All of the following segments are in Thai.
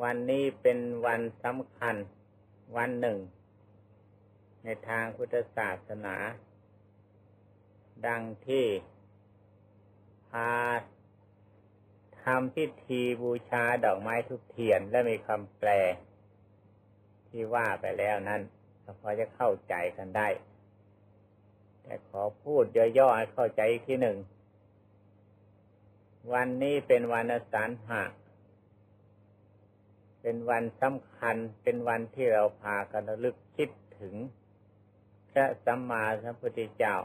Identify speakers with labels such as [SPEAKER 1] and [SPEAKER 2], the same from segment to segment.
[SPEAKER 1] วันนี้เป็นวันสำคัญวันหนึ่ง ในทางพุทธศาสนา ดังที่พาทำพิธีบูชาดอกไม้ทุกเทียนและมีคำแปล ที่ว่าไปแล้วนั้นพอจะเข้าใจกันได้ แต่ขอพูดย่อๆให้เข้าใจอีกทีหนึ่ง วันนี้เป็นวันสารหะ เป็นวันสำคัญเป็นวันที่เราพากันระลึกคิดถึง พระสัมมาสัมพุทธเจ้า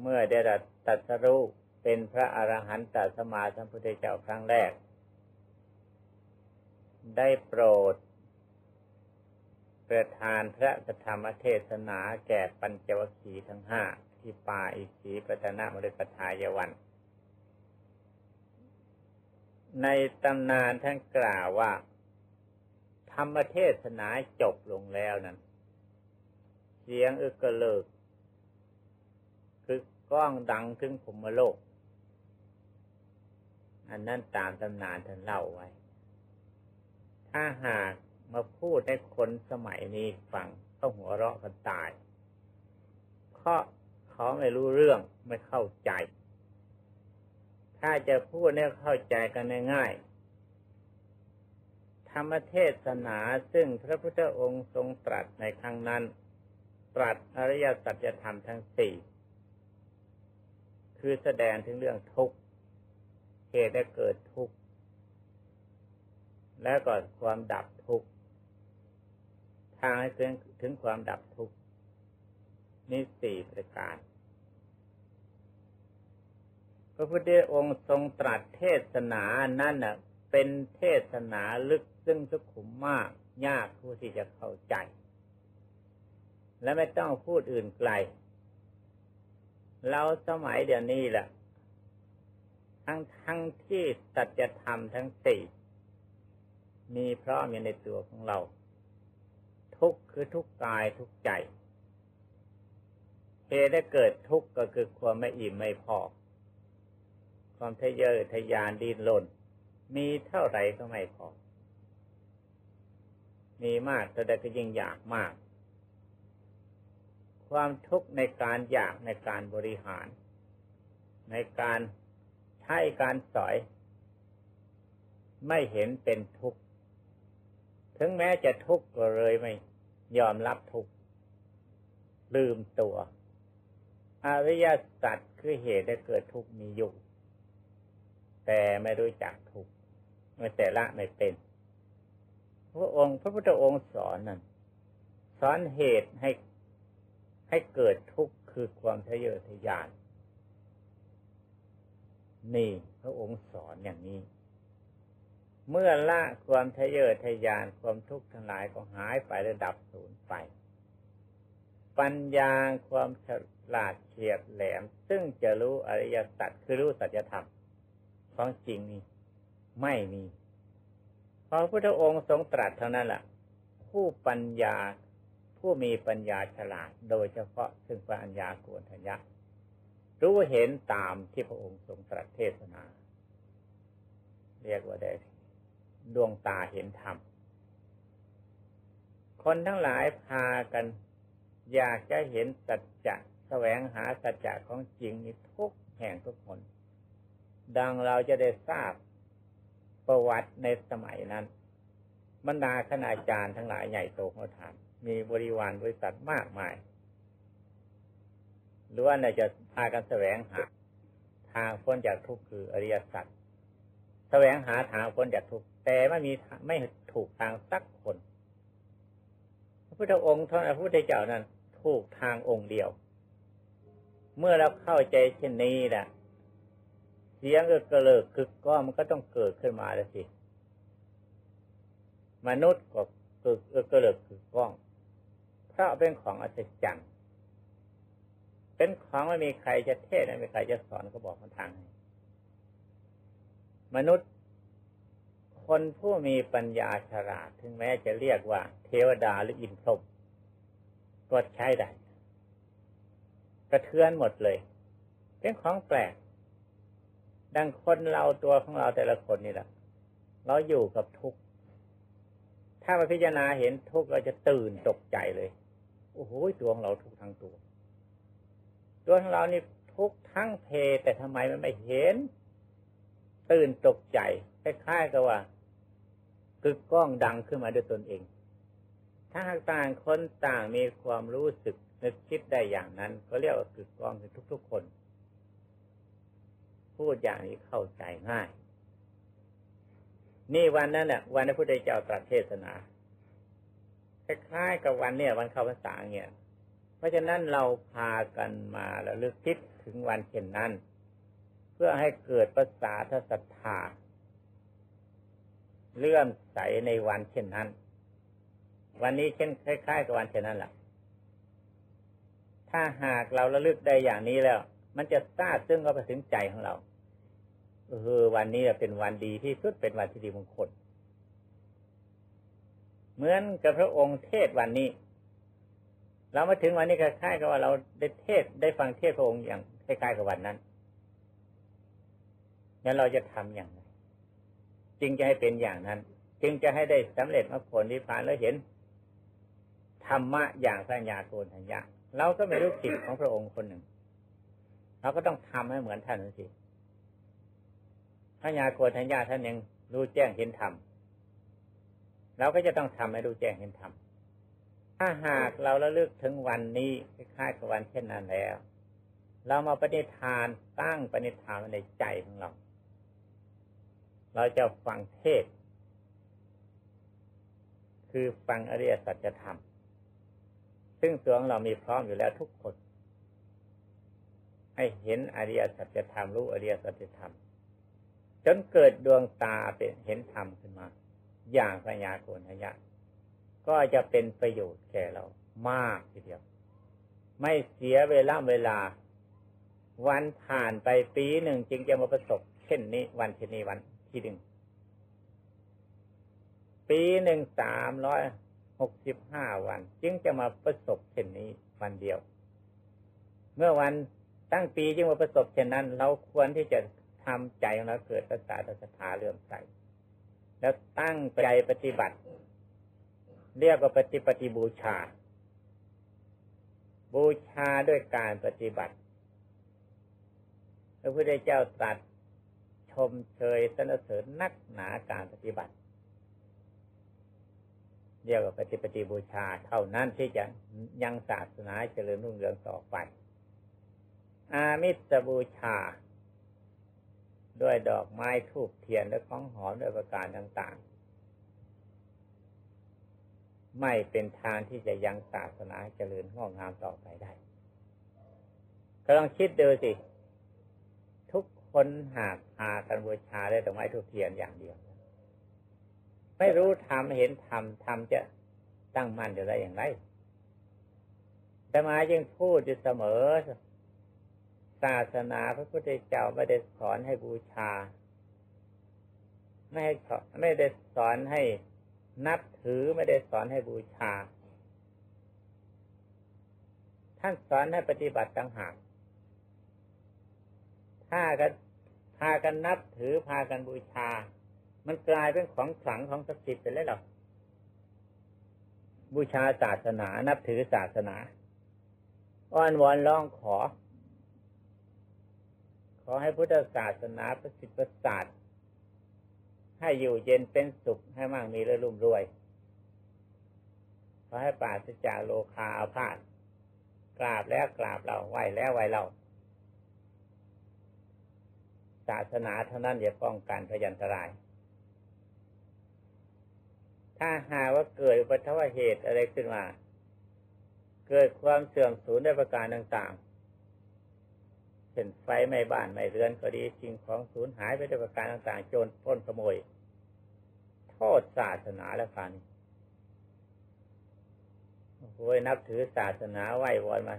[SPEAKER 1] เมื่อได้ตรัสรู้เป็นพระอรหันตสัมมาสัมพุทธเจ้าครั้งแรก ได้โปรด ประทานพระธรรมเทศนาแก่ปัญจวัคคีย์ทั้งห้าที่ป่าอิสีปตนามฤคทายวัน ในตำนานท่านกล่าวว่า ธรรมเทศนาจบลงแล้วนั้น เสียงอึกกระเลิก คือก้องดังถึงภูมิโลก อันนั้นตามตำนานท่านเล่าไว้ ถ้าหากมาพูดให้คนสมัยนี้ฟังก็หัวเราะกันตายเพราะเขาไม่รู้เรื่องไม่เข้าใจ ถ้าจะพูดให้เข้าใจกันง่ายๆธรรมเทศนาซึ่งพระพุทธองค์ทรงตรัสในครั้งนั้น ตรัสอริยสัจธรรมทั้งสี่คือแสดงถึงเรื่องทุกข์เหตุให้เกิดทุกข์และก่อนความดับทุกข์ทางให้ถึงความดับทุกข์นี่สี่ประการ พระพุทธองค์ทรงตรัสเทศนานั่นน่ะ เป็นเทศนาลึกซึ่งสุขุมมาก ยากผู้ที่จะเข้าใจ และไม่ต้องพูดอื่นไกล เราสมัยเดี๋ยวนี้แหละทั้งทั้งที่สัจธรรมทั้งสี่มีพร้อมอยู่ในตัวของเรา ทุกคือทุกกายทุกใจเหตุได้เกิดทุกข์ก็คือความไม่อิ่มไม่พอ ความทะเยอทะยานดิ้นรนมีเท่าไหร่ก็ไม่พอ มีมากแต่ก็ยิ่งอยากมาก ความทุกข์ในการอยากในการบริหาร ในการใช้การสอย ไม่เห็นเป็นทุกข์ ถึงแม้จะทุกข์ก็เลยไม่ยอมรับทุกข์ ลืมตัว อริยสัจคือเหตุได้เกิดทุกข์มีอยู่ แต่ไม่รู้จักทุกข์ไม่แต่ละไม่เป็น พระองค์ พระพุทธองค์สอนนั่นสอนเหตุให้ให้เกิดทุกข์คือความทะเยอทะยาน นี่พระองค์สอนอย่างนี้ เมื่อละความทะเยอทะยานความทุกข์ทั้งหลายก็หายไประดับศูนย์ไป ปัญญาความฉลาดเฉียบแหลม ซึ่งจะรู้อริยสัจคือรู้สัจธรรม ของจริงนี่ไม่มีพอพระพุทธองค์ทรงตรัสเท่านั้นแหละผู้ปัญญาผู้มีปัญญาฉลาดโดยเฉพาะซึ่งปัญญาโกนทัญญะรู้เห็นตามที่พระองค์ทรงตรัสเทศนา เรียกว่าได้ดวงตาเห็นธรรม คนทั้งหลายพากัน อยากจะเห็นสัจจะแสวงหาสัจจะของจริงนี่ทุกแห่งทุกคน ดังเราจะได้ทราบประวัติในสมัยนั้นบรรดาคณาจารย์ทั้งหลายใหญ่โตเขาทำมีบริวารบริษัทมากมายหรือว่าจะพากันแสวงหา ทางพ้นจากทุกข์คืออริยสัจแสวงหาทางพ้นจากทุกข์แต่ไม่มีไม่ถูกทางสักคน พระพุทธองค์ท่านพระพุทธเจ้านั้น ถูกทางองค์เดียว เมื่อเราเข้าใจเช่นนี้แหละ เสียงเออกระเลิกคือก็มันก็ต้องเกิดขึ้นมาแล้วสิ มนุษย์ก็กึกเออกระเลิกคือกล้อง เพราะเป็นของอัศจรรย์ เป็นของไม่มีใครจะเทศไม่มีใครจะสอนก็บอกมันทางมนุษย์คนผู้มีปัญญาฉลาดถึงแม้จะเรียกว่า เทวดาหรืออินทรมก็ใช้ได้กระเทือนหมดเลย เป็นของแปลก ดังคนเราตัวของเราแต่ละคนนี่แหละ เราอยู่กับทุกข์ถ้ามาพิจารณาเห็นทุกข์เราจะตื่นตกใจเลยโอ้โหตัวของเราทุกทั้งตัว ตัวของเรานี่ทุกทั้งเพแต่ทำไมมันไม่เห็น ตื่นตกใจคล้ายๆกับว่ากึกก้องดังขึ้นมาด้วยตนเอง ถ้าหากต่างคนต่างมีความรู้สึกนึกคิดได้อย่างนั้น ก็เรียกว่ากึกก้องคือทุกๆคน พูดอย่างนี้เข้าใจง่าย นี่วันนั้นน่ะ วันที่พระพุทธเจ้าตรัสเทศนาคล้ายๆกับวันเนี่ย วันเข้าพรรษาเนี่ย เพราะฉะนั้นเราพากันมาแล้วลึกคิดถึงวันเช่นนั้น เพื่อให้เกิดภาษาทศรัทธาเลื่อมใสในวันเช่นนั้น วันนี้เช่นคล้ายๆกับวันเช่นนั้นแหละถ้าหากเราระลึกได้อย่างนี้แล้ว มันจะทราบซึ่งก็ไปถึงใจของเราเออวันนี้เป็นวันดีที่สุดเป็นวันที่ดีมงคลเหมือนกับพระองค์เทศวันนี้ เรามาถึงวันนี้คล้ายๆกับว่าเราได้เทศได้ฟังเทศพระองค์อย่างคล้ายๆกับวันนั้นงั้นเราจะทำอย่างไรจึงจะให้เป็นอย่างนั้น จึงจะให้ได้สำเร็จมรรคผลที่ผ่านแล้วเห็นธรรมะอย่างสัญญาโกนทัญญาเราก็ไม่รู้จิตของพระองค์คนหนึ่ง เราก็ต้องทำให้เหมือนท่านสิพระญาโกนทัญญาท่านยังรู้แจ้งเห็นธรรมเราก็จะต้องทำให้รู้แจ้งเห็นธรรมถ้าหากเราระลึกถึงวันนี้คล้ายๆกับวันเช่นนั้นแล้ว เรามาปฏิทานตั้งปณิธานในใจของเรา เราจะฟังเทศ คือฟังอริยสัจธรรม ซึ่งตัวของเรามีพร้อมอยู่แล้วทุกคน ให้เห็นอริยสัจธรรมรู้อริยสัจธรรม จนเกิดดวงตาเป็นเห็นธรรมขึ้นมา อย่างปัญญาโกณยะ ก็จะเป็นประโยชน์แก่เรามากทีเดียว ไม่เสียเวลาเวลา วันผ่านไปปีหนึ่งจึงจะมาประสบ เช่นนี้วันเช่นนี้วันทีหนึ่งปีหนึ่งสามร้อยหกสิบห้าวัน จึงจะมาประสบเช่นนี้วันเดียว เมื่อวัน ตั้งปีจึงมาประสบเช่นนั้น เราควรที่จะทำใจของเราเกิดภาษาศรัทธาเลื่อมใสแล้วตั้งใจปฏิบัติ เรียกว่าปฏิปฏิบูชา บูชาด้วยการปฏิบัติพระพุทธเจ้าตรัสมเชยสนเสริญนักหนาการปฏิบัติเรียกว่าปฏิปฏิบูชาเท่านั้นที่จะยังศาสนาเจริญรุ่งเรืองต่อไป อามิสบูชา ด้วยดอกไม้ทูบเทียนและของหอมด้วยประการต่าง ๆ ไม่เป็นทางที่จะยังศาสนาเจริญงอกงามต่อไปได้ก็ลองคิดดูสิ ทุกคนหากพากันบูชาได้ดอกไม้ทุกเทียนอย่างเดียว ไม่รู้ทำเห็นทำทำจะตั้งมั่นอยู่ได้อย่างไรแต่มายังพูดอยู่เสมอ ศาสนาพระพุทธเจ้าไม่ได้สอนให้บูชา ไม่ให้ไม่ได้สอนให้นับถือไม่ได้สอนให้บูชา ท่านสอนให้ปฏิบัติต่างหากถ้ากันพากันนับถือพากันบูชา มันกลายเป็นของขลังของศักดิ์สิทธิ์ไปแล้วหรอบูชาศาสนา นับถือศาสนา อ้อนวอนร้องขอ อให้พุทธศาสนาประสิทธิ์ประสาทให้อยู่เย็นเป็นสุขให้มั่งมีเรื่อยรุ่มรวยขอให้ปราศจากโลคาอาพาธกราบแล้วกราบเราไหวแล้วไหวเรา ศาสนาเท่านั้นจะป้องกันพยันตราย ถ้าหาว่าเกิดอุปัตวเหตุอะไรขึ้นมา เกิดความเสื่อมสูญในประการต่างๆ ช่นไฟไม่บ้านไม่เรือนก็ดีสิ่งของสูญหายไปในประการต่างๆ โจรพ้นขโมย โทษศาสนาแล้วกันโอ้ยนับถือศาสนาไหว้วอนมา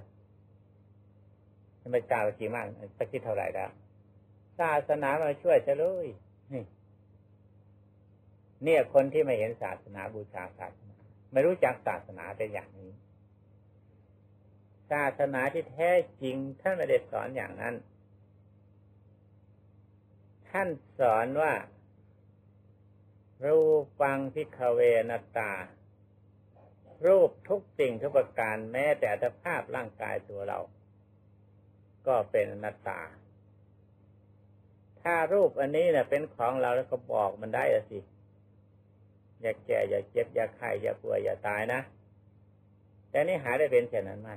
[SPEAKER 1] ไม่จ้ากี่มากสักคิดเท่าไหร่แล้วศาสนามาช่วยจะเลยนี่เนี่ยคนที่ไม่เห็นศาสนาบูชาศาสนา ไม่รู้จักศาสนาเป็นอย่างนี้ ศาสนาที่แท้จริงท่านไม่ได้สอนอย่างนั้น ท่านสอนว่า รูปังพิคเวนตา รูปทุกสิ่งทุกประการแม้แต่สภาพร่างกายตัวเรา ก็เป็นอนัตตา ถ้ารูปอันนี้เนะ่ยเป็นของเราแล้วก็บอกมันได้สิอย่าแก่อย่าเจ็บอย่าไข้อย่าป่วยอย่าตายนะ แต่นี่หาได้เป็นเช่นนั้นไหม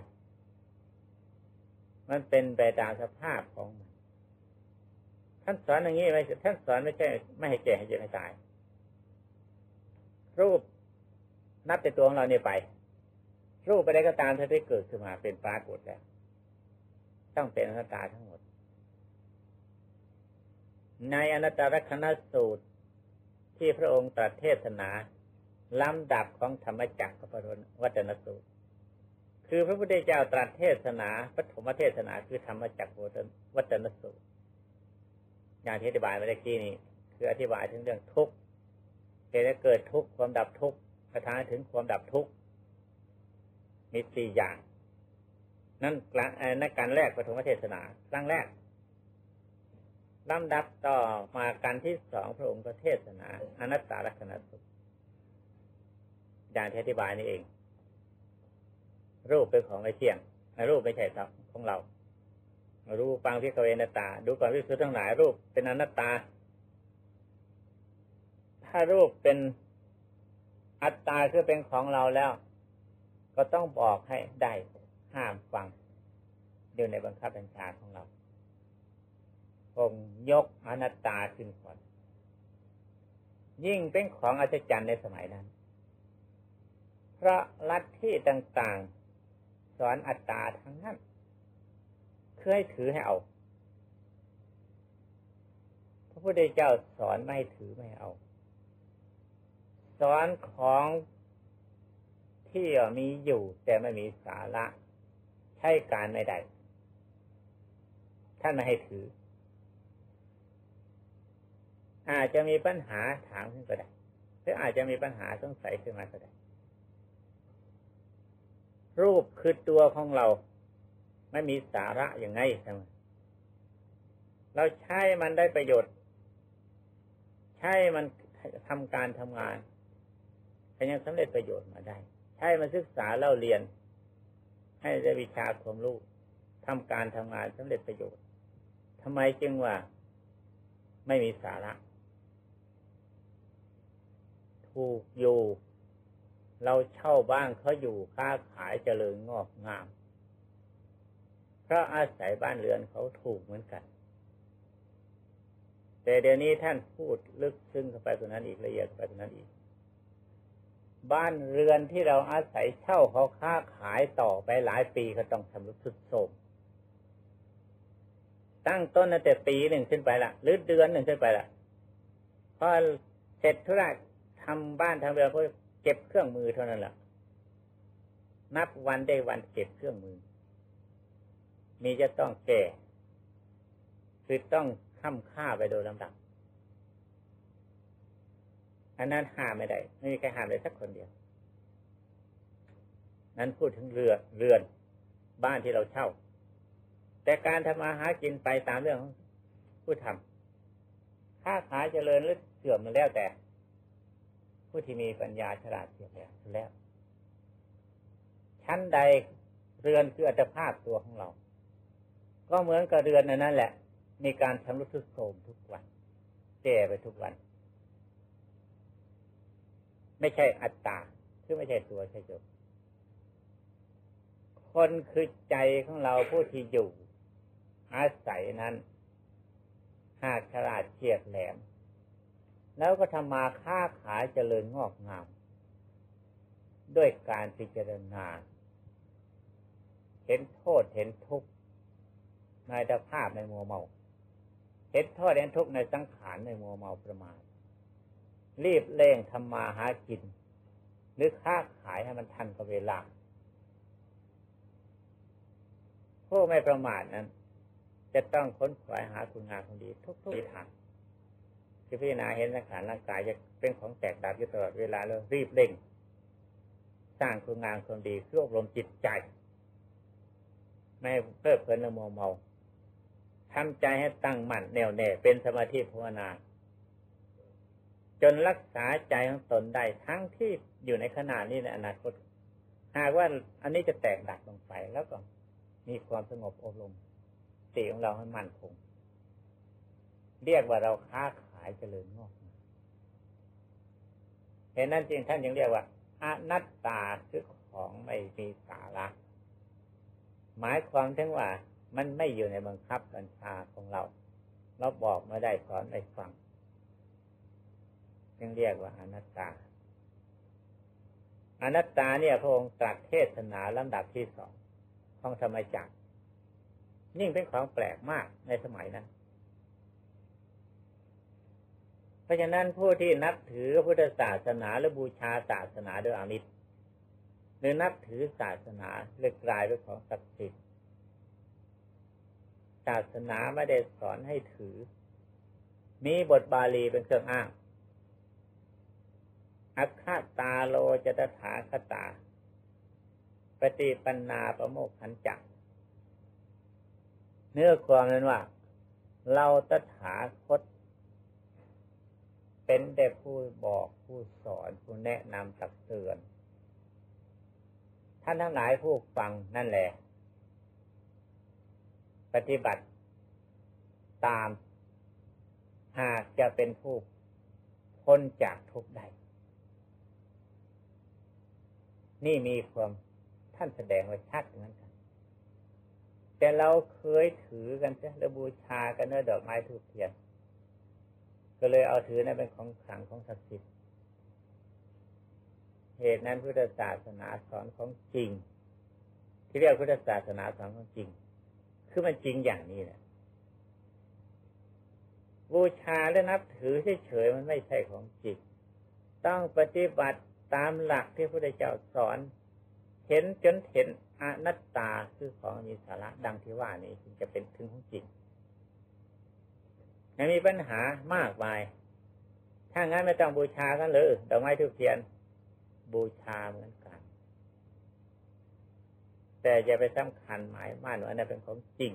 [SPEAKER 1] มันเป็นไปตามสภาพของมันท่านสอนอย่างนี้ไหมท่านสอนไม่ใช่ ไม่ให้แก่ให้เจ็บให้ตาย รูปนับแต่ตัวของเราเนี่ยไป รูปไปได้ก็ตามที่เกิดขึ้นมาเป็นปรากฏแล้ว ต้องเป็นอนัตตาทั้งหมด ในอนัตตลกนสูตรที่พระองค์ตรัสเทศนาลำดับของธรรมจักรกับพระวัจนสูตร คือพระพุทธเจ้าตรัสเทศนาปฐมเทศนาคือธรรมจักรวัจนสูตรอย่างที่อธิบายมาเมื่อกี้นี้คืออธิบายถึงเรื่องทุกข์เหตุเกิดทุกข์ความดับทุกข์กระทาถึงความดับทุกข์มีสี่อย่าง นั่นนักการแรกปฐมเทศนาครั้งแรกลำดับต่อมาการที่สองพระองค์ก็เทศนาอนัตตลักษณะสุขอย่างที่อธิบายนี่เอง รูปเป็นของไม่เที่ยงรูปไม่ใช่ของเรารูปปังพิกเวนตา ดูก่อนวิสุทธ์ทั้งหลายรูปเป็นอนัตตา ถ้ารูปเป็นอัตตาคือเป็นของเราแล้ว ก็ต้องบอกให้ได้ห้ามฟังอยู่ในบังคับบัญชาของเราคงยกอนัตตาขึ้นก่อน ยิ่งเป็นของอัศจรรย์ในสมัยนั้น เพราะลัทธิต่างๆ อนอัตตาทั้งนั้นเคยถือให้เอาพระพุทธเจ้าสอนไม่ถือไม่เอา สอนของที่มีอยู่แต่ไม่มีสาระใช่การไม่ได้ท่านไม่ให้ถือ อาจจะมีปัญหาถามขึ้นก็ได้หรืออาจจะมีปัญหาสงสัยขึ้นมาก็ได้ รูปคือตัวของเรา ไม่มีสาระอย่างไงใช่ไหมเราใช้มันได้ประโยชน์ ใช้มันทำการทำงานก็ยังสำเร็จประโยชน์มาได้ ใช้มันศึกษาเล่าเรียน ให้ได้วิชาความรู้ทำการทำงานสำเร็จประโยชน์ทำไมจึงว่าไม่มีสาระ ถูกอยู่ เราเช่าบ้านเขาอยู่ค้าขายเจริญงอกงาม เพราะอาศัยบ้านเรือนเขาถูกเหมือนกัน แต่เดี๋ยวนี้ท่านพูดลึกซึ้งเข้าไปตรงนั้นอีกละเอียดไปตรงนั้นอีก บ้านเรือนที่เราอาศัยเช่าเขาค้าขายต่อไปหลายปีก็ต้องทำรุดสุดโทมตั้งต้นตั้งแต่ปีหนึ่งขึ้นไปละหรือเดือนหนึ่งขึ้นไปละพอเสร็จธุระทำบ้านทำเรือนก็ เก็บเครื่องมือเท่านั้นแหละนับวันได้วันเก็บเครื่องมือ มีจะต้องแก่คือต้องข้ามค่าไปโดยลำดับ อันนั้นหาไม่ได้ ไม่มีใครหาเลยสักคนเดียว นั้นพูดถึงเรือเรือน บ้านที่เราเช่า แต่การทำมาหากินไปตามเรื่องผู้ทำค้าขายเจริญหรือเสื่อมมาแล้วแต่ ผู้ที่มีปัญญาฉลาดเฉียบแหลมแล้ว ชั้นใดเรือนคืออัตภาพตัวของเรา ก็เหมือนกับเรือนนั่นแหละ มีการชำรุดทรุดโทรมทุกวันแก่ไปทุกวัน ไม่ใช่อัตตาคือไม่ใช่ตัวใช่จบคนคือใจของเราผู้ที่อยู่ อาศัยนั้น หากฉลาดเฉียบแหลม แล้วก็ทำมาค้าขายเจริญงอกงาม ด้วยการพิจารณา เห็นโทษเห็นทุกข์ในสภาพในมัวเมา เห็นโทษเห็นทุกข์ในสังขารในมัวเมาประมาทรีบเร่งทำมาหากิน หรือค้าขายให้มันทันกับเวลาผู้ไม่ประมาทนั้น จะต้องค้นขวายหาคุณงามคนดีทุกๆทาง ที่พิจารณาเห็นสังขารร่างกายจะเป็นของแตกดับอยู่ตลอดเวลาแล้วรีบเร่ง สร้างคุณงามความดีเพื่ออบรมจิตใจ ไม่เพิ่มเพลินละโมเมาทำใจให้ตั้งมั่นแน่วแน่เป็นสมาธิภาวนาจนรักษาใจของตนได้ทั้งที่อยู่ในขณะนี้ในอนาคต หากว่าอันนี้จะแตกดับลงไปแล้วก็มีความสงบอบรมสติของเราให้มั่นคง เรียกว่าเราค้าขายเจริญงอกเห็นนั้นจริงท่านยังเรียกว่าอนัตตาคือของไม่มีสาระ หมายความถึงว่า มันไม่อยู่ในบังคับบัญชาของเรา เราบอกไม่ได้สอนไม่ฟังจึงเรียกว่าอนัตตา อนัตตาเนี่ยพระองค์ตรัสเทศนาลำดับที่สองของธรรมจักรยิ่งเป็นของแปลกมากในสมัยนั้น เพ ราะฉะนั้นผู้ที่นับถือพุทธศาสนาหรือบูชาศาสนาโดยอามิตรหรือนับถือศาสนาเลยกลายเป็นของศักดิ์สิทธิ์ศาสนาไม่ได้สอนให้ถือ มีบทบาลีเป็นเครื่องอ้าง อัคคตาโลจตถาคตา ปฏิปันนาประโมกขันจักเนื้อความนั้นว่า เราตถาคต เป็นแต่ผู้บอกผู้สอนผู้แนะนำตักเตือน ท่านทั้งหลายผู้ฟังนั่นแหละ ปฏิบัติตาม หากจะเป็นผู้พ้นจากทุกข์ใดนี่มีความท่านแสดงไว้ชัดเหมือนกัน แต่เราเคยถือกันใช่แล้วบูชากันเนื้อดอกไม้ทูบเทียน ก็เลยเอาถือนั้นเป็นของขลังของศักดิ์สิทธิ์เหตุนั้นพุทธศาสนาสอนของจริง ที่เรียกพุทธศาสนาสอนของจริง คือมันจริงอย่างนี้แหละบูชาและนับถือเฉยๆมันไม่ใช่ของจริงต้องปฏิบัติตามหลักที่พระพุทธเจ้าสอน เห็นจนเห็นอนัตตาคือของมีสาระดังที่ว่านี้จึงจะเป็นถึงของจริง ยังมีปัญหามากมาย ถ้างั้นไม่ต้องบูชากันเลยดอกไม้ทุกเทียน บูชาเหมือนกัน แต่อย่าไปสำคัญหมายมั่นว่านั้นเป็นของจริง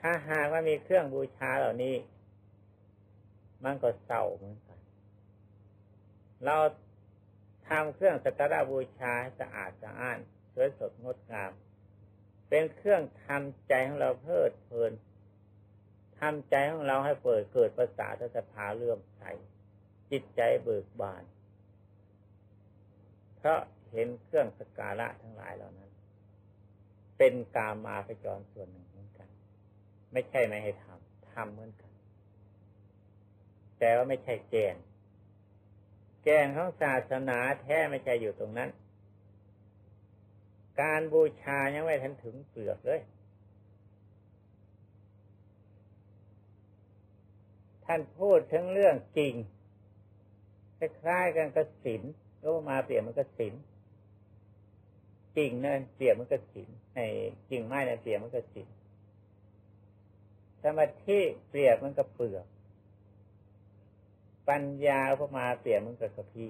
[SPEAKER 1] ถ้าหากว่ามีเครื่องบูชาเหล่านี้ มันก็เศร้าเหมือนกัน เราทำเครื่องสักการะบูชาให้สะอาดสะอ้านสวยสดงดงาม เป็นเครื่องทำใจของเราเพลิดเพลิน ทำใจของเราให้เปิดเกิดภาษาทัศภาเลื่อมใสจิตใจเบิกบาน เพราะเห็นเครื่องสการะทั้งหลายเหล่านั้น เป็นกามาพจรส่วนหนึ่งเหมือนกัน ไม่ใช่ไม่ให้ทำทำเหมือนกัน แต่ว่าไม่ใช่แกน แกนของศาสนาแท้ไม่ใช่อยู่ตรงนั้น การบูชายังไม่ทันถึงเปลือกเลย ท่านพูดถึงเรื่องจริงคล้ายๆกันกับศีลก็มาเปรียบมันก็สินกิ่งนั่นเปรียบมันก็สินในกิ่งไม้นั่นเปรียบมันก็สินสมาธิเปรียบมันก็เปลือก ปัญญาพมาเปรียบมันก็กระพี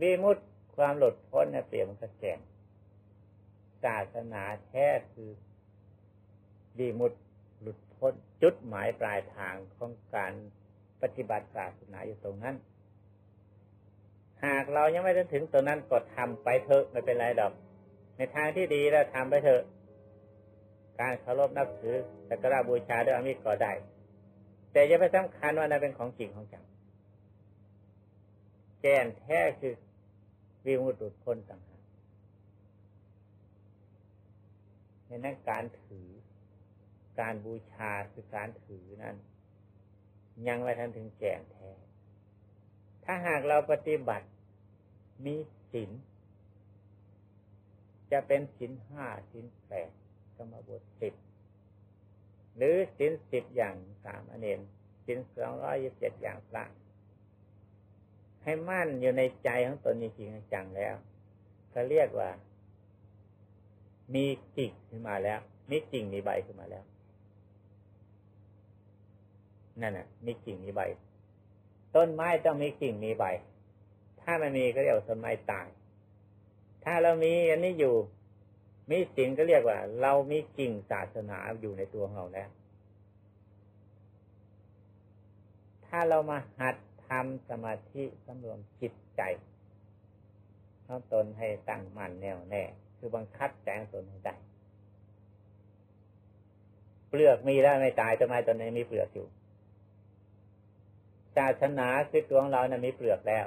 [SPEAKER 1] วิมุตความหลุดพ้นเนี่ยเปรียบมันก็แสงศาสนาแท้คือวิมุตหลุด พ้นจุดหมายปลายทางของการปฏิบัติศาสนาอยู่ตรงนั้น หากเรายังไม่ได้ถึงตัวนั้นก็ทำไปเถอะไม่เป็นไรดอก ในทางที่ดีแล้วทำไปเถอะ การเคารพนับถือสักการะบูชาด้วยอมิตรก็ได้ แต่อย่าไปสำคัญว่านั้นเป็นของจริงของจังแกนแท้คือวิมุตติพ้นต่างหากในนั้นการถือ การบูชาคือการถือนั้น ยังไม่ทันถึงแกนแท้ ถ้าหากเราปฏิบัติมีศีลจะเป็นศีลห้าศีลแปดกรรมบทสิบหรือศีลสิบอย่างสามอเนนศีลสองร้อยยี่สิบเจ็ดอย่างพระให้มั่นอยู่ในใจของตนจริงจังแล้วเขาเรียกว่า มีกิ่งขึ้นมาแล้ว มีกิ่งมีใบขึ้นมาแล้ว นั่นน่ะ มีกิ่งมีใบ ต้นไม้ต้องมีกิ่งมีใบ ถ้าไม่มีก็เรียกว่าสมัยตาย ถ้าเรามีอันนี้อยู่ มีสิ่งก็เรียกว่า เรามีจริงศาสนาอยู่ในตัวของเราแล้ว ถ้าเรามาหัดทำสมาธิสำรวมจิตใจเอาตนให้ตั้งมั่นแน่วแน่ คือบังคับแสงตนให้ได้เปลือกมีแล้วไม่ตายทำไม้ตอนนี้มีเปลือกอยู่ ศาสนาคือตัวของเรานะ่ะมีเปลือกแล้ว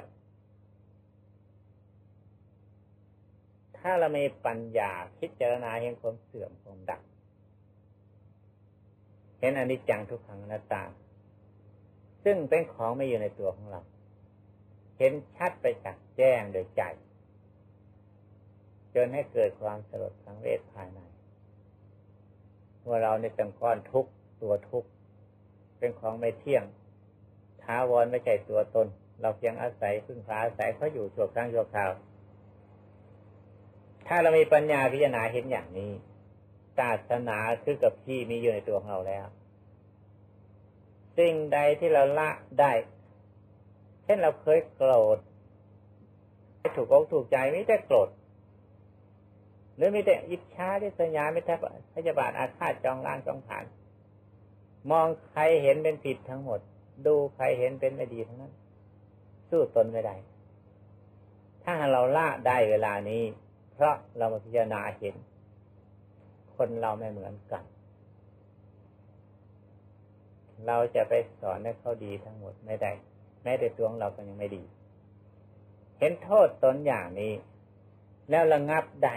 [SPEAKER 1] ถ้าเรามีปัญญาพิจารณาเห็นความเสื่อมความดับเห็นอนิจจังทุกขังอนัตตา ซึ่งเป็นของไม่อยู่ในตัวของเรา เห็นชัดไปจากแจ้งโดยใจ จนให้เกิดความสลดสังเวชภายในว่าเราในตังก้อนทุกตัวทุกเป็นของไม่เที่ยงาวรไม่ใช่ตัวตน เราเพียงอาศัยพึ่งพาอาศัยเขาอยู่ชั่วครั้งชั่วคราว ถ้าเรามีปัญญาพิจารณาเห็นอย่างนี้ศาสนาคือกับที่มีอยู่ในตัวของเราแล้ว สิ่งใดที่เราละได้ เช่นเราเคยโกรธถูกอกถูกใจไม่ได้โกรธหรือไม่ได้อิจฉาได้สัญญาไม่ได้พยาบาทอาฆาตจองล้างจองผ่าน มองใครเห็นเป็นผิดทั้งหมด ดูใครเห็นเป็นไม่ดีทั้งนั้น สู้ตนไม่ได้ ถ้าเราละได้เวลานี้ เพราะเรามาพิจารณาเห็น คนเราไม่เหมือนกัน เราจะไปสอนให้เขาดีทั้งหมดไม่ได้ แม้แต่ตัวของเราก็ยังไม่ดี เห็นโทษตนอย่างนี้ แล้วระงับได้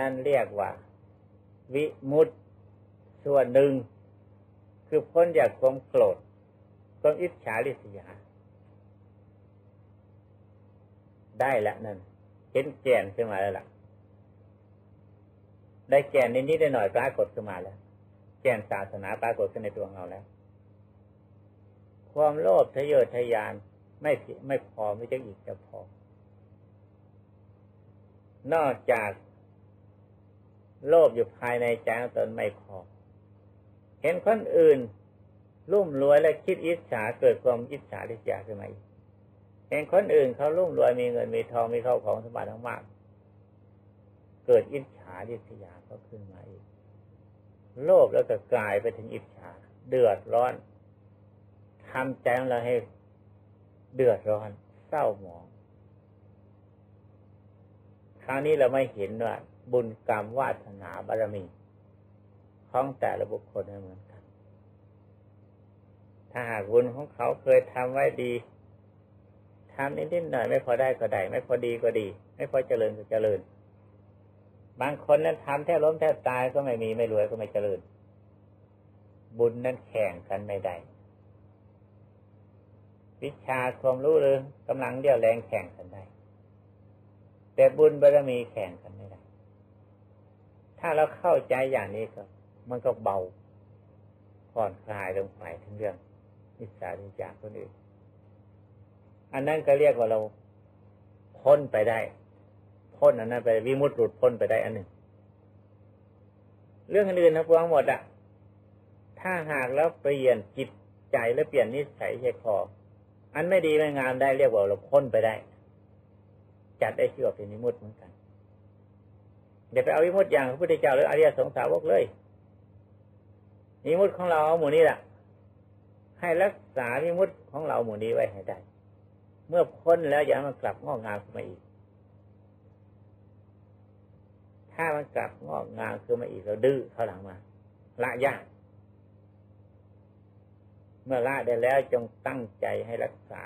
[SPEAKER 1] นั่นเรียกว่า วิมุตส่วนหนึ่ง คือพ้นจากความโกรธความอิจฉาริษยา ได้แล้วนั่นเห็นแก่นขึ้นมาแล้วล่ะ ได้แก่นนิดๆได้หน่อยปรากฏขึ้นมาแล้ว แก่นศาสนาปรากฏขึ้นในตัวของเราแล้ว ความโลภทะเยอทะยานไม่ไม่พอไม่จะอีกจะพอ นอกจากโลภอยู่ภายในใจของตนไม่พอ เห็นคนอื่น รุ่มรวยและคิดอิจฉาเกิดความอิจฉาทิจาขึ้นมาอีกเห็นคนอื่นเขารุ่มรวยมีเงินมีทองมีเข้าของสมบัติมากเกิดอิจฉาทิษยาก็ขึ้นมาอีก โลภแล้วก็กลายไปถึงอิจฉา เดือดร้อนทำใจของเราให้เดือดร้อน เศร้าหมองคราวนี้เราไม่เห็นว่าบุญกรรมวาสนาบารมี ของแต่ละบุคคลไม่เหมือนกัน ถ้าหากบุญของเขาเคยทำไว้ดีทำนิดๆหน่อย ไม่พอได้ก็ได้ไม่พอดีก็ดี ไม่พอเจริญก็เจริญ บางคนนั้นทำแทบล้มแทบตายก็ไม่มีไม่รวยก็ไม่เจริญ บุญนั้นแข่งกันไม่ได้วิชาความรู้หรือกำลังเดียวแรงแข่งกันได้ แต่บุญบารมีแข่งกันไม่ได้ ถ้าเราเข้าใจอย่างนี้ก็ มันก็เบาผ่อนคลายลงไปทั้งเรื่องวิชาทิจากคนอื่น อันนั้นก็เรียกว่าเราพ้นไปได้ พ้นอันนั้นไปวิมุตติหลุดพ้นไปได้อันหนึ่ง เรื่องอื่นนะพวงหมดอะถ้าหากแล้วเปลี่ยนจิตใจแล้วเปลี่ยนนิสัยใจคออันไม่ดีไม่งามได้เรียกว่าเราพ้นไปได้ จัดได้ชื่อว่าเป็นวิมุตติเหมือนกันเดี๋ยวไปเอาวิมุตติอย่างพระพุทธเจ้าหรืออริยสงสาวกเลย วิมุติของเราเอาหมู่นี้แหละให้รักษาวิมุติของเราหมู่นี้ไว้ให้ได้ เมื่อพ้นแล้วอย่ามันกลับงอกงามขึ้นมาอีก ถ้ามันกลับงอกงามคือมาอีกเราดื้อเขาหลังมา ละยากเมื่อละได้แล้วจงตั้งใจให้รักษา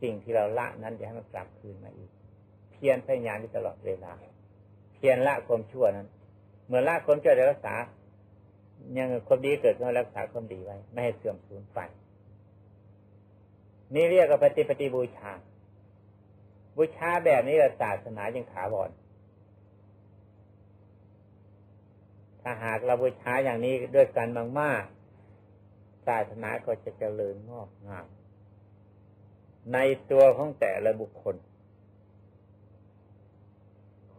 [SPEAKER 1] สิ่งที่เราละนั้นจะให้มันกลับคืนมาอีก เพียรพยายามที่ตลอดเวลา เพียรละความชั่วนั้น เมื่อละความชั่วได้รักษา ยังความดีเกิดก็รักษาความดีไว้ ไม่ให้เสื่อมสูญไป นี่เรียกว่าปฏิปฏิบูชา บูชาแบบนี้ศาสนายังถาวรถ้าหากเราบูชาอย่างนี้ด้วยกันมากๆศาสนาก็จะเจริญงอกงามในตัวของแต่ละบุคคล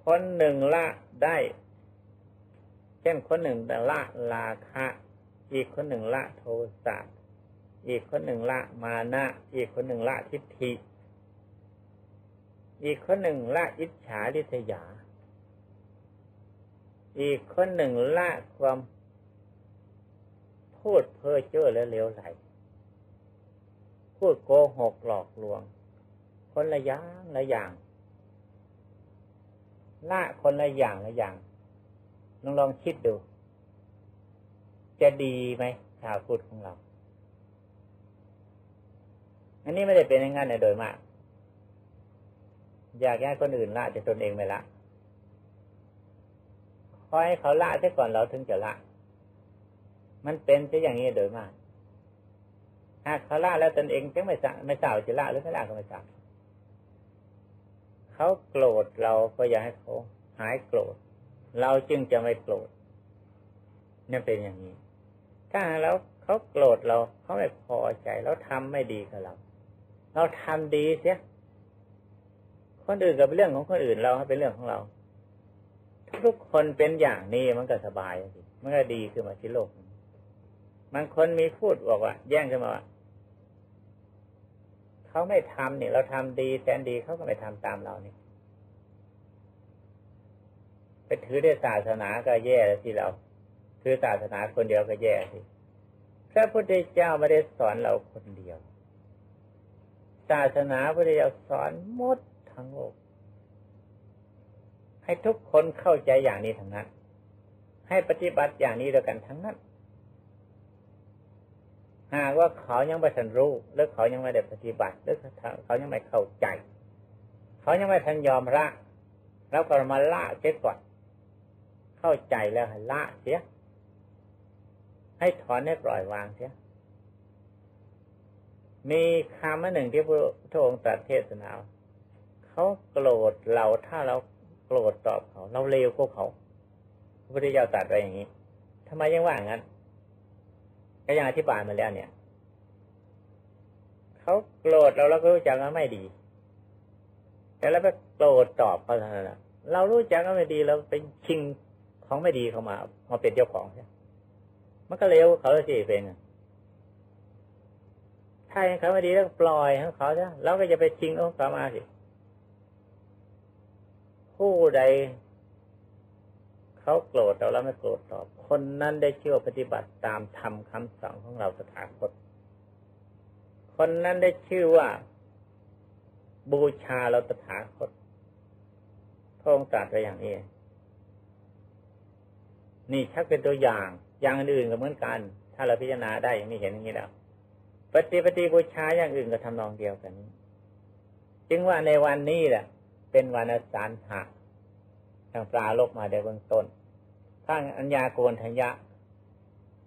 [SPEAKER 1] คนหนึ่งละได้ ช่นคนหนึ่งละราคะ อีกคนหนึ่งละโทสะ อีกคนหนึ่งละมานะ อีกคนหนึ่งละทิฏฐิ อีกคนหนึ่งละอิจฉาริษยา อีกคนหนึ่งละความพูดเพ้อเจ้อและเลวไหล พูดโกหกหลอกลวง คนละอย่างละอย่าง ละคนละอย่างละอย่าง ลองลองคิดดู จะดีไหมชาวพุทธของเรา อันนี้ไม่ได้เป็นอย่างนั้นโดยมาก อยากให้คนอื่นละจะตนเองไม่ละคอยให้เขาละซะก่อนเราถึงจะละ มันเป็นจะอย่างนี้โดยมากหากเขาละแล้วตนเองจะไม่สไม่สาวจะละหรือไม่ละก็ไม่สาวเขาโกรธเราก็อยากให้เขาหายโกรธ เราจึงจะไม่โกรธนี่เป็นอย่างนี้ ถ้าแล้วเขาโกรธเราเขาไม่พอใจเราทำไม่ดีกับเรา เราทำดีเสียคนอื่นกับเรื่องของคนอื่นเราเป็นเรื่องของเรา ทุกคนเป็นอย่างนี้มันก็สบายสิมันก็ดีขึ้นมาที่โลกบางคนมีพูดบอกว่า แย่งขึ้นมาว่าเขาไม่ทำเนี่ยเราทำดีแสนดีเขาก็ไม่ทำตามเรานี่ ไปถือได้ศาสนาก็แย่แล้วที่เราถือศาสนาคนเดียวก็แย่สิพระพุทธเจ้าไม่ได้สอนเราคนเดียว ศาสนาพระเจ้าสอนหมดทั้งโลกให้ทุกคนเข้าใจอย่างนี้ทั้งนั้น ให้ปฏิบัติอย่างนี้ด้วยกันทั้งนั้น หากว่าเขายังไม่ทันรู้หรือเขายังไม่ได้ปฏิบัติหรือเขายังไม่เข้าใจ เขายังไม่ทันยอมละแล้วก็มาละเสียก่อน เข้าใจแล้วละเสีย ให้ถอนให้ปล่อยวางเสีย มีคำหนึ่งที่พระองค์ตรัสเทศนาเขาโกรธเราถ้าเราโกรธตอบเขา เราเลวกว่าเขาพระพุทธเจ้าตรัสไว้อย่างนี้ทำไมยังว่างั้นก็ยังอธิบายมาแล้วเนี่ยเขาโกรธเราเราก็รู้จักว่าไม่ดี แต่แล้วไปโกรธตอบเขาเท่านั้นเรารู้จักว่าไม่ดีเราเป็นชิง ของไม่ดีเข้ามา มาเป็นเจ้าของใช่มันก็เลวเขาจะเป็นถ้าเขาไม่ดีแล้วปล่อยให้เขาใช่เราก็จะไปชิงเอาเขามาสิผู้ใด เขาโกรธเราแล้วไม่โกรธตอบ คนนั้นได้เชื่อปฏิบัติตามธรรมคำสอนของเราสถาคต คนนั้นได้ชื่อว่า บูชาเราตถาคตพระองค์ตรัสไว้อย่างนี้ นี่ชักเป็นตัวอย่าง อย่างอื่นก็เหมือนกัน ถ้าเราพิจารณาได้อย่างนี้เห็นอย่างนี้แล้วปฏิปฏิบูชาอย่างอื่นก็ทำนองเดียวกันนี้จึงว่าในวันนี้แหละเป็นวันสารหะทางปลาลกมาในเบื้องต้นท่านอัญญาโกนทัญญะ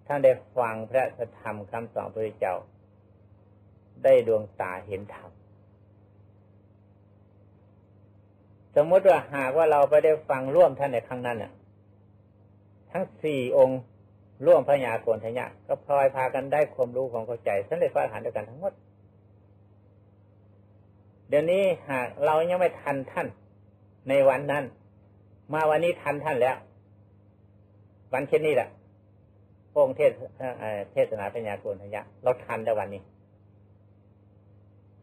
[SPEAKER 1] ท่านได้ฟังพระธรรมคำสอนพระเจ้า ได้ดวงตาเห็นธรรมสมมติว่าหากว่าเราไปได้ฟังร่วมท่านในครั้งนั้นน่ะ ทั้งสี่องค์ร่วมพระญาโกนทัญญะก็พลอยพากันได้ความรู้ของเข้าใจสันเด็จพระอรหันต์ด้วยกันทั้งหมด เดี๋ยวนี้หากเรายังไม่ทันท่านในวันนั้น มาวันนี้ทันท่านแล้ว วันเช่นนี้แหละพงเทศเทศนาปัญญาโกนทยะเราทันแต่วันนี้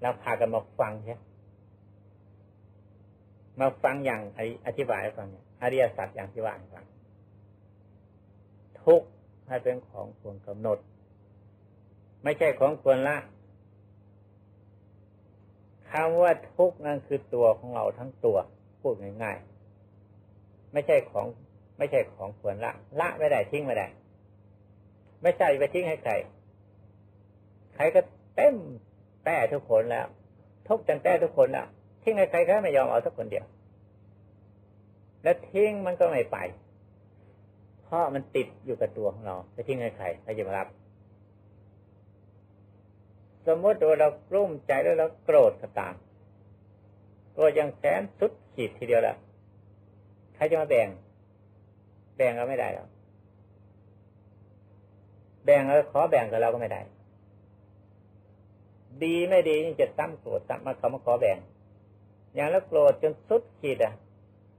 [SPEAKER 1] เราพากันมาฟังใช่มาฟังอย่างอธิบายให้ฟังอริยสัจอย่างที่ว่าให้ฟัง ทุกให้เป็นของควรกำหนด ไม่ใช่ของควรละคำว่าทุกข์นั่นคือตัวของเราทั้งตัวพูดง่ายๆไม่ใช่ของ ไม่ใช่ของควรละ ละไม่ได้ทิ้งไม่ได้ ไม่ใช่ไปทิ้งให้ใครใครก็เต็มแต้ทุกคนแล้ว ทุกจังแต้ทุกคนแล้วทิ้งให้ใครก็ไม่ยอมเอาสักคนเดียว แล้วทิ้งมันก็ไม่ไป ราะมันติดอยู่กับตัวของเราไปทิ้งให้ใครใครจะมารับ สมมติว่าเรากลุ้มใจแล้วเราโกรธก็ตามตัวยังแสนสุดขีดทีเดียวละใครจะมาแบ่ง แบ่งเราไม่ได้หรอกแบ่งเราขอแบ่งกับเราก็ไม่ได้ ดีไม่ดีนี่จะตั้มโกรธตั้มมาเขามาขอแบ่ง อย่างแล้วโกรธจนสุดขีดอะ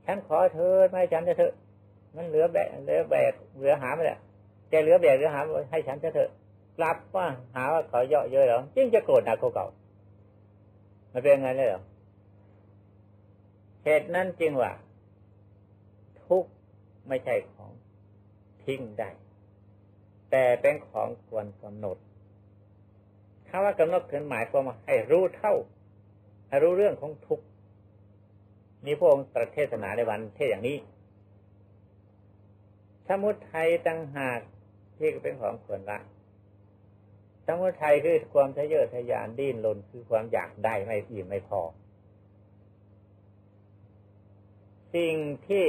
[SPEAKER 1] ฉันขอเธอไม่ฉันจะเถอ มันเหลือแบกเหลือแบกเหลือหาไม่ได้แกเหลือแบกเหลือหาให้ฉันจะเถอะกลับว่าหาว่าเขาเยาะเย้ยหรอจึงจะโกรธหนักเขาเก่ามันเป็นไงเลยหรอเหตุนั้นจึงว่า ทุกไม่ใช่ของทิ้งได้ แต่เป็นของควรกำหนดคำว่ากำหนดคือหมายความว่าให้รู้เท่าให้รู้เรื่องของทุกนี่พระองค์ตรัสเทศนาในวันเทศอย่างนี้ สมุทัยตังหากที่เป็นของควรละสมุทัยคือความทะเยอทะยานดิ้นรนคือความอยากได้ไม่อิ่มไม่พอ สิ่งที่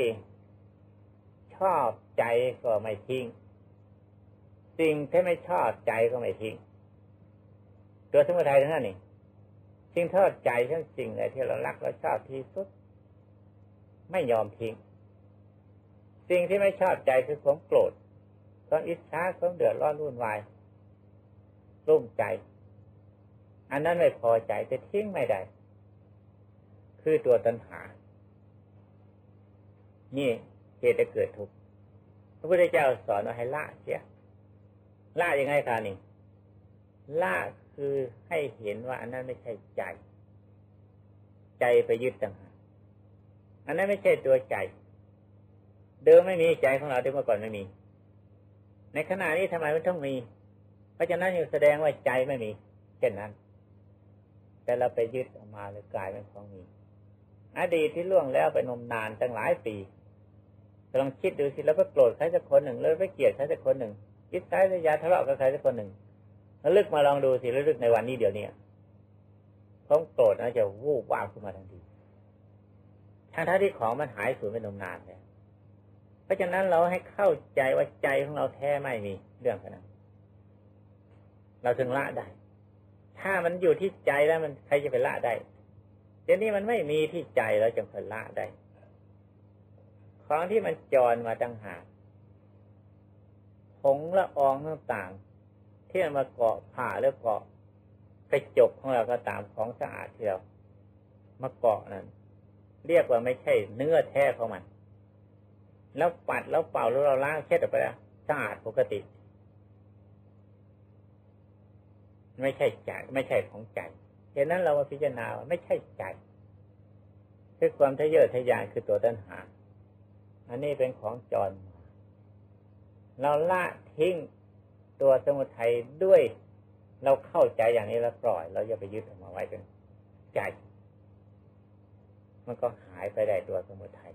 [SPEAKER 1] ชอบใจก็ไม่ทิ้ง สิ่งที่ไม่ชอบใจก็ไม่ทิ้ง ตัวสมุทัยทั้งนั้นนี่สิ่งทอดใจทั้งสิ่งอะไรที่เรารักเราชอบที่สุด ไม่ยอมทิ้ง สิ่งที่ไม่ชอบใจคือความโกรธความอิจฉาความเดือดร้อนรุ่นวายรุ่มใจ อันนั้นไม่พอใจจะทิ้งไม่ได้ คือตัวตัณหา นี่เหตุจะเกิดทุกข์พระพุทธเจ้าสอนว่าให้ละเสียละยังไงคะนี่ละคือให้เห็นว่า อันนั้นไม่ใช่ใจ ใจไปยึดต่างหากอันนั้นไม่ใช่ตัวใจ เดิมไม่มีใจของเราเดิมเมื่อก่อนไม่มี ในขณะนี้ทำไมมันต้องมี เพราะฉะนั้นแสดงว่าใจไม่มีเช่นนั้น แต่เราไปยึดออกมาเลยกลายเป็นของมีอดีตที่ล่วงแล้วไปนมนานตั้งหลายปีลองคิดดูสิแล้วไปโกรธใครสักคนหนึ่งแล้วไปเกลียดใครสักคนหนึ่งคิดใช้ระยาทะเลาะกับใครสักคนหนึ่งแล้วลึกมาลองดูสิแล้วลึกในวันนี้เดี๋ยวนี้ความโกรธนะจะวูบวาบขึ้นมาทันทีทั้งท่าที่ของมันหายสูญไปนมนานแล้ว เพราะฉะนั้นเราให้เข้าใจว่าใจของเราแท้ไม่มีเรื่องขนาดเราถึงละได้ ถ้ามันอยู่ที่ใจแล้วมันใครจะไปละได้เดี๋ยวนี้มันไม่มีที่ใจเราจึงจะละได้ ของที่มันจรมาตั้งหากผงละอองต่างๆที่มันมาเกาะผ่าหรือเกาะกระจกของเราก็ตามของสะอาดที่เรามาเกาะนั้น เรียกว่าไม่ใช่เนื้อแท้ของมัน แล้วปัดแล้วเป่าแล้วเราล้างเช็ดออกไปแล้วสะอาดปกติ ไม่ใช่ใจไม่ใช่ของใจเหตุนั้นเรามาพิจารณาว่าไม่ใช่ใจคือความทะเยอทะยานคือตัวตัณหา อันนี้เป็นของจร เราละทิ้งตัวสมุทัยด้วยเราเข้าใจอย่างนี้แล้วปล่อย เราอย่าไปยึดออกมาไว้เป็นใจ มันก็หายไปได้ตัวสมุทัย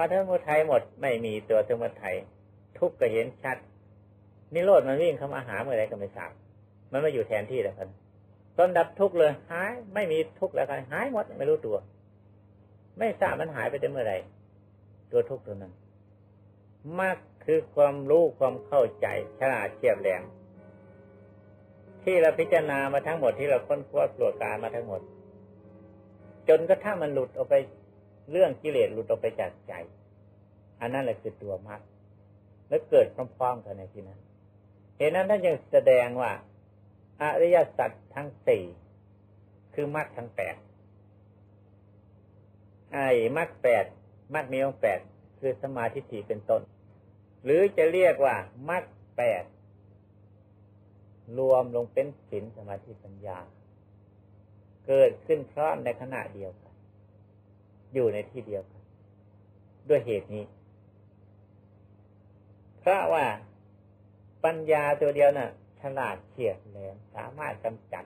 [SPEAKER 1] พอสมุทัยหมดไม่มีตัวสมุทัยทุกข์ก็เห็นชัด นิโรธมันวิ่งเข้ามาหาเมื่อไรก็ไม่ทราบมันไม่อยู่แทนที่แล้วกันตอนดับทุกข์เลยหายไม่มีทุกข์แล้วกันหายหมดไม่รู้ตัว ไม่ทราบมันหายไปได้เมื่อไรตัวทุกข์ตัวนั้นมากคือความรู้ความเข้าใจฉลาดเฉียบแหลมที่เราพิจารณามาทั้งหมดที่เราค้นคว้าตรวจการมาทั้งหมด จนกระทั่งมันหลุดออกไป เรื่องกิเลสหลุดออกไปจากใจ อันนั้นแหละคือตัวมรรคแล้วเกิดพร้อมๆกันในที่นั้นเห็นนั้นท่านยังแสดงว่า อริยสัจทั้งสี่คือมรรคทั้งแปดไอ้มรรคแปดมรรคมีองค์แปดคือสมาธิถี่เป็นต้น หรือจะเรียกว่ามรรคแปดรวมลงเป็นศีลสมาธิปัญญา เกิดขึ้นพร้อมในขณะเดียวกัน อยู่ในที่เดียวกัน ด้วยเหตุนี้ เพราะว่าปัญญาตัวเดียวนะ่ะฉลาดเฉียบแหลมสามารถกำจัด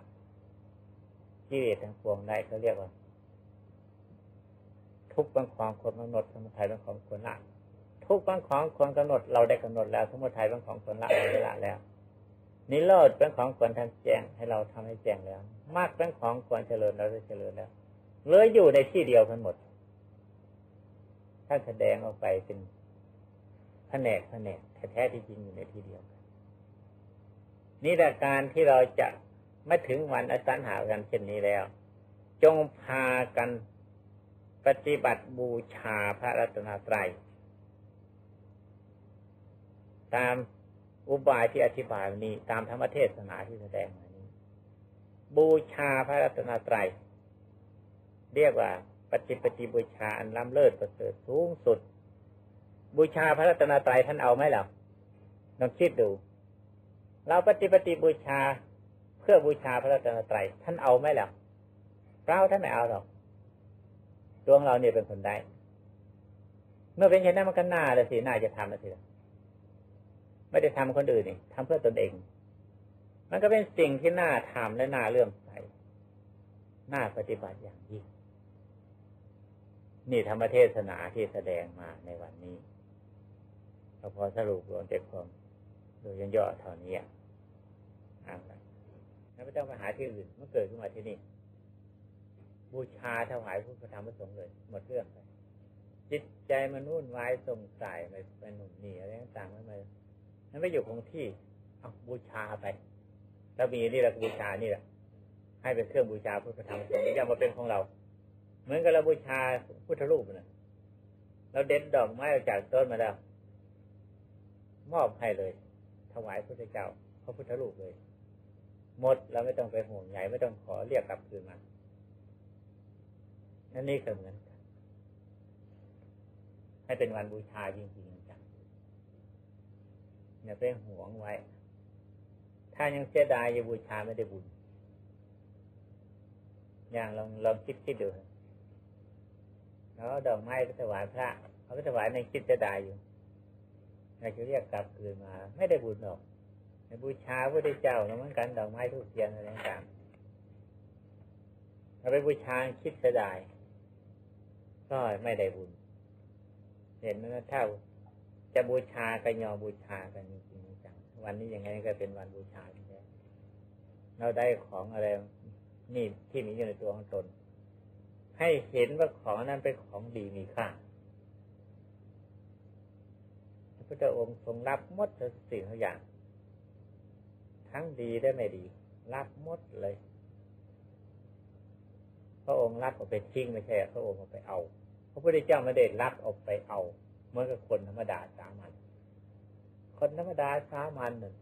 [SPEAKER 1] กิเลสทั้งปวงได้เขาเรียกว่า ทุกบางของควรกำหนดสมุทัยบางของควรละทุกบางของควรกำหนดเราได้กำหนดแล้วสมุทัยบางของควรละเราได้ละแล้วนิโรธเป็นของควรทำแจ้งให้เราทำให้แจ้งแล้วมากเป็นของควรเจริญเราได้เจริญแล้วเหลืออยู่ในที่เดียวกันหมด ท่านแสดงออกไปเป็นแผนกแผนกแท้ๆที่จริงอยู่ในที่เดียวกันนี่แหละการที่เราจะไม่ถึงวันอสันหากันเช่นนี้แล้ว จงพากันปฏิบัติบูชาพระรัตนตรัย ตามอุบายที่อธิบายนี้ ตามธรรมเทศนาที่แสดงมานี้ บูชาพระรัตนตรัย เรียกว่า ปฏิปฏิบูชาอันล้ำเลิศประเสริฐสูงสุด บูชาพระรัตนตรัยท่านเอาไหมล่ะลองคิดดู เราปฏิปฏิบูชาเพื่อบูชาพระรัตนตรัยท่านเอาไหมล่ะเราท่านไม่เอาหรอกดวงเราเนี่ยเป็นคนได้เมื่อเป็นเช่นนั้นมันก็น่าเลยสิน่าจะทำนะสิไม่ได้ทำคนอื่นนี่ทำเพื่อตนเอง มันก็เป็นสิ่งที่น่าทำและน่าเลื่อมใสน่าปฏิบัติอย่างยิ่ง นี่ธรรมเทศนาที่แสดงมาในวันนี้เราพอสรุปรวมเต็มความโดยย่อๆเท่านี้อะแล้วไม่ต้องไปหาที่อื่นเมื่อเกิดขึ้นมาที่นี่ บูชาถวายพระธรรมพระสงฆ์เลย หมดเรื่องเลยจิตใจมันนุ่นวายสงสัยไปไปหนุนหนีอะไรต่างๆมันมามันไม่อยู่คงที่ เอาบูชาไปแล้วมีนี่แหละบูชานี่แหละให้เป็นเครื่องบูชาพระธรรมพระสงฆ์อย่ามาเป็นของเรา เหมือนกับเราบูชาพุทธรูปนะเราเด็ดดอกไม้ออกจากต้นมาแล้ว มอบให้เลย ถวายพระเจ้าพระพุทธรูปเลย หมดเราไม่ต้องไปห่วงใหญ่ไม่ต้องขอเรียกกลับคืนมานั่นนี่ก็เหมือนกันให้เป็นวันบูชาจริงๆจังอย่าไปห่วงไว้ ถ้ายังเสียดายอย่าบูชาไม่ได้บุญ อย่างลองลองคิดคิดดู แล้วดอกไม้ไปถวายพระเขาไปถวายในคิดจะได้อยู่อยากจะเรียกกลับคืนมา ไม่ได้บุญหรอกในบูชาพระเจ้าเหมือนกันดอกไม้ทุกเทียนอะไรต่างเราไปบูชาคิดเสียดายก็ไม่ได้บุญ เห็นไหมถ้าจะบูชาก็ยอมบูชากันจริงจังวันนี้ยังไงก็เป็นวันบูชาแท้เราได้ของอะไรนี่ที่มีอยู่ในตัวของตน ให้เห็นว่าของนั้นเป็นของดีมีค่าพระพุทธองค์ทรงรับหมดทุกสิ่งทุกอย่าง ทั้งดีและไม่ดี รับหมดเลย พระองค์รับเอาไปทิ้งไม่ใช่พระองค์เอาไปเอา พระพุทธเจ้าไม่ได้รับเอาไปเอาเหมือนกับคนธรรมดาสามัญคนธรรมดาสามัญหนึ่ง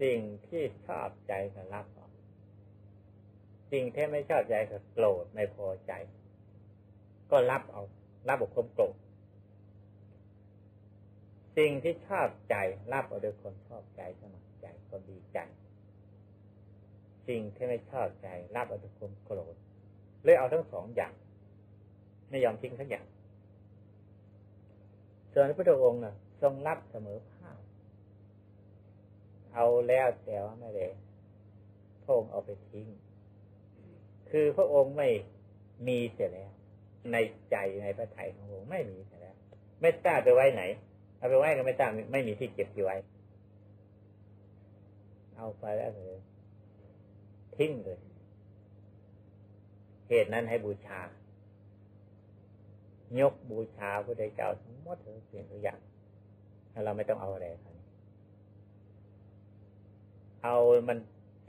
[SPEAKER 1] สิ่งที่ชอบใจก็รับออก สิ่งที่ไม่ชอบใจก็โกรธไม่พอใจ ก็รับเอารับเอาความโกรธสิ่งที่ชอบใจรับเอาโดยคนชอบใจสมัครใจคนดีใจ สิ่งที่ไม่ชอบใจรับเอาโดยความโกรธเลยเอาทั้งสองอย่าง ไม่ยอมทิ้งทั้งอย่างส่วนพระพุทธองค์น่ะ ทรงรับเสมอภาคเอาแล้วแต่ว่าไม่ได้พระองค์เอาไปทิ้ง คือพระองค์ไม่มีเสียแล้ว ในใจในพระไถ่ของพระองค์ไม่มีเสียแล้ว ไม่ทราบไปไว้ไหน เอาไปไว้ก็ไม่ทราบไม่มีที่เก็บที่ไว้ เอาไปแล้วเลยทิ้งเลยเหตุนั้นให้บูชา ยกบูชาพระเจ้าทั้งหมดทุกสิ่งทุกอย่างถ้าเราไม่ต้องเอาอะไรครับเอามัน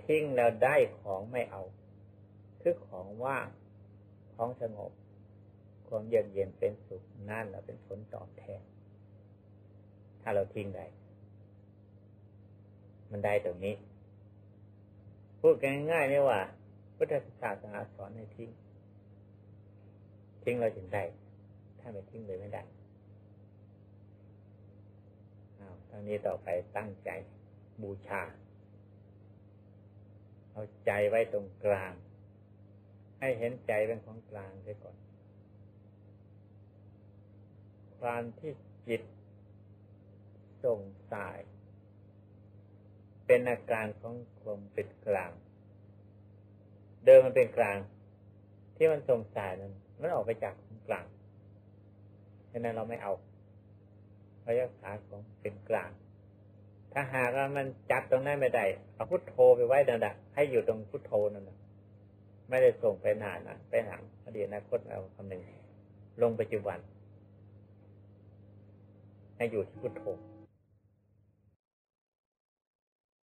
[SPEAKER 1] ทิ้งแล้วได้ของไม่เอา คือของว่างของสงบ ความเย็นเย็นเป็นสุขนั่นเราเป็นผลตอบแทน ถ้าเราทิ้งได้ มันได้ตรงนี้ พูดง่ายๆนี่ว่าพุทธศาสนาสอนให้ทิ้ง ทิ้งเราถึงได้ ถ้าไม่ทิ้งเลยไม่ได้อ้าวทางนี้ต่อไปตั้งใจบูชา เอาใจไว้ตรงกลาง ให้เห็นใจเป็นของกลางเสียก่อน ความที่จิตส่งสาย เป็นอาการของความเป็นกลาง เดิมมันเป็นกลาง ที่มันส่งสายนั้นมันออกไปจากของกลางฉะนั้นเราไม่เอาเรารักษาของเป็นกลาง ถ้าหากว่ามันจับตรงนั้นไม่ได้เอาพุทโธไปไว้นั่นแหะให้อยู่ตรงพุทโธนั่นแหะ ไม่ได้ส่งไปนานนะไปหลังอดีตอนาคตเอาคำหนึ่งลงปัจจุบัน ให้อยู่ที่พุทโธ